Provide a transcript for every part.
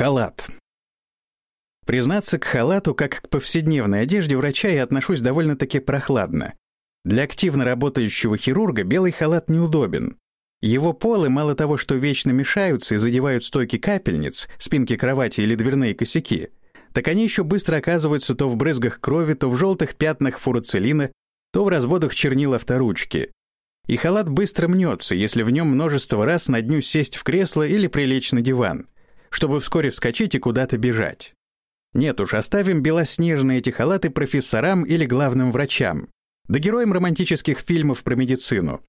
Халат. Признаться, к халату, как к повседневной одежде врача, я отношусь довольно-таки прохладно. Для активно работающего хирурга белый халат неудобен. Его полы мало того, что вечно мешаются и задевают стойки капельниц, спинки кровати или дверные косяки, так они еще быстро оказываются то в брызгах крови, то в желтых пятнах фуруцилина, то в разводах чернил авторучки. И халат быстро мнется, если в нем множество раз на дню сесть в кресло или прилечь на диван чтобы вскоре вскочить и куда-то бежать. Нет уж, оставим белоснежные эти халаты профессорам или главным врачам, да героям романтических фильмов про медицину.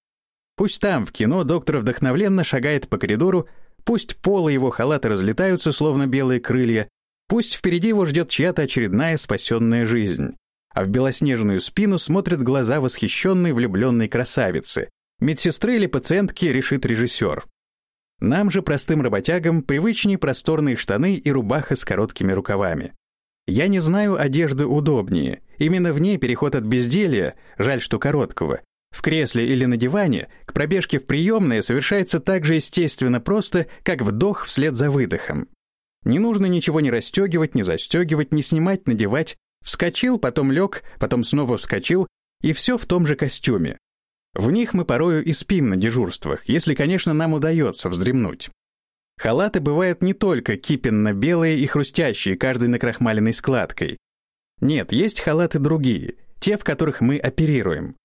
Пусть там, в кино, доктор вдохновленно шагает по коридору, пусть полы его халата разлетаются, словно белые крылья, пусть впереди его ждет чья-то очередная спасенная жизнь. А в белоснежную спину смотрят глаза восхищенной влюбленной красавицы. Медсестры или пациентки решит режиссер. Нам же, простым работягам, привычнее просторные штаны и рубаха с короткими рукавами. Я не знаю одежды удобнее. Именно в ней переход от безделья, жаль, что короткого, в кресле или на диване, к пробежке в приемное совершается так же естественно просто, как вдох вслед за выдохом. Не нужно ничего не расстегивать, не застегивать, не снимать, надевать. Вскочил, потом лег, потом снова вскочил, и все в том же костюме. В них мы порою и спим на дежурствах, если, конечно, нам удается вздремнуть. Халаты бывают не только кипенно-белые и хрустящие, каждый накрахмаленной складкой. Нет, есть халаты другие, те, в которых мы оперируем.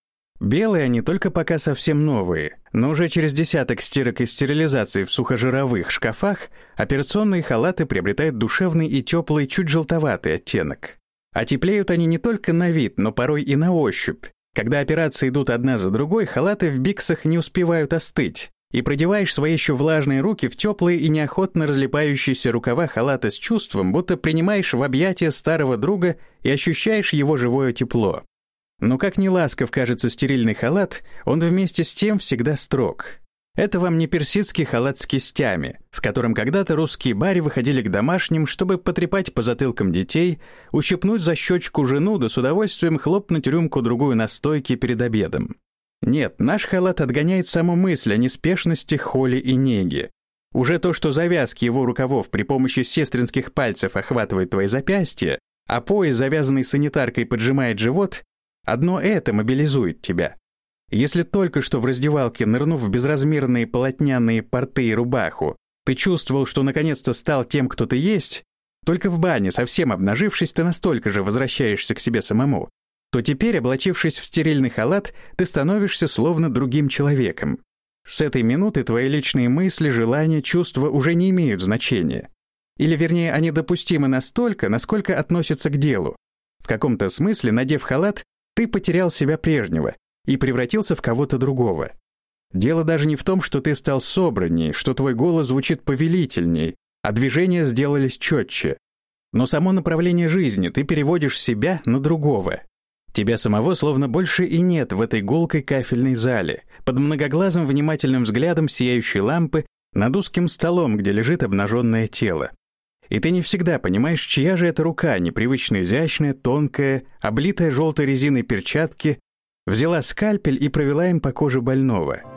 Белые они только пока совсем новые, но уже через десяток стирок и стерилизации в сухожировых шкафах операционные халаты приобретают душевный и теплый, чуть желтоватый оттенок. А теплеют они не только на вид, но порой и на ощупь. Когда операции идут одна за другой, халаты в биксах не успевают остыть, и продеваешь свои еще влажные руки в теплые и неохотно разлипающиеся рукава халата с чувством, будто принимаешь в объятия старого друга и ощущаешь его живое тепло. Но как ни ласков кажется стерильный халат, он вместе с тем всегда строг. Это вам не персидский халат с кистями, в котором когда-то русские бари выходили к домашним, чтобы потрепать по затылкам детей, ущипнуть за щечку жену, да с удовольствием хлопнуть рюмку-другую на стойке перед обедом. Нет, наш халат отгоняет саму мысль о неспешности, холи и неге. Уже то, что завязки его рукавов при помощи сестринских пальцев охватывают твои запястья, а пояс, завязанный санитаркой, поджимает живот, одно это мобилизует тебя. Если только что в раздевалке, нырнув в безразмерные полотняные порты и рубаху, ты чувствовал, что наконец-то стал тем, кто ты есть, только в бане, совсем обнажившись, ты настолько же возвращаешься к себе самому, то теперь, облачившись в стерильный халат, ты становишься словно другим человеком. С этой минуты твои личные мысли, желания, чувства уже не имеют значения. Или, вернее, они допустимы настолько, насколько относятся к делу. В каком-то смысле, надев халат, ты потерял себя прежнего, и превратился в кого-то другого. Дело даже не в том, что ты стал собранней, что твой голос звучит повелительней, а движения сделались четче. Но само направление жизни ты переводишь себя на другого. Тебя самого словно больше и нет в этой гулкой кафельной зале, под многоглазым внимательным взглядом сияющей лампы над узким столом, где лежит обнаженное тело. И ты не всегда понимаешь, чья же это рука, непривычно изящная, тонкая, облитая желтой резиной перчатки, Взяла скальпель и провела им по коже больного —